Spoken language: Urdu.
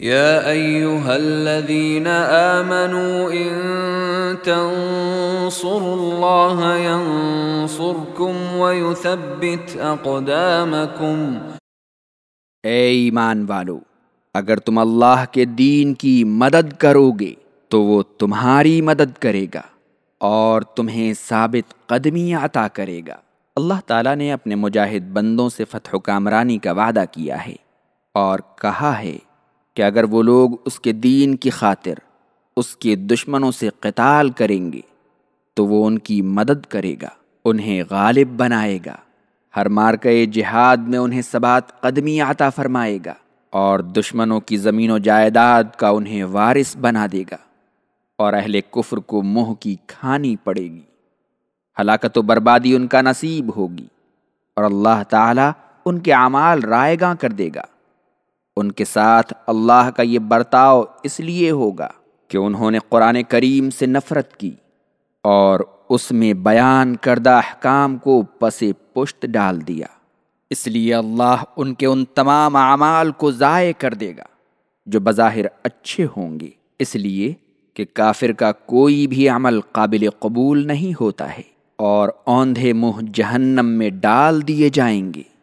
يا ايها الذين امنوا ان تنصروا الله ينصركم ويثبت اقدامكم اے ایمان والو، اگر تم اللہ کے دین کی مدد کرو گے تو وہ تمہاری مدد کرے گا اور تمہیں ثابت قدمی عطا کرے گا۔ اللہ تعالیٰ نے اپنے مجاہد بندوں سے فتح و کامرانی کا وعدہ کیا ہے اور کہا ہے کہ اگر وہ لوگ اس کے دین کی خاطر اس کے دشمنوں سے قتال کریں گے، تو وہ ان کی مدد کرے گا، انہیں غالب بنائے گا۔ ہر مارکے جہاد میں انہیں سبات قدمی عطا فرمائے گا اور دشمنوں کی زمین و جائیداد کا انہیں وارث بنا دے گا اور اہل کفر کو منہ کی کھانی پڑے گی۔ ہلاکت و بربادی ان کا نصیب ہوگی اور اللہ تعالیٰ ان کے اعمال رائے گاں کر دے گا۔ ان کے ساتھ اللہ کا یہ برتاؤ اس لیے ہوگا کہ انہوں نے قرآن کریم سے نفرت کی اور اس میں بیان کردہ احکام کو پس پشت ڈال دیا۔ اس لیے اللہ ان کے ان تمام اعمال کو ضائع کر دے گا جو بظاہر اچھے ہوں گے۔ اس لیے کہ کافر کا کوئی بھی عمل قابل قبول نہیں ہوتا ہے اور اوندھے منہ جہنم میں ڈال دیے جائیں گے۔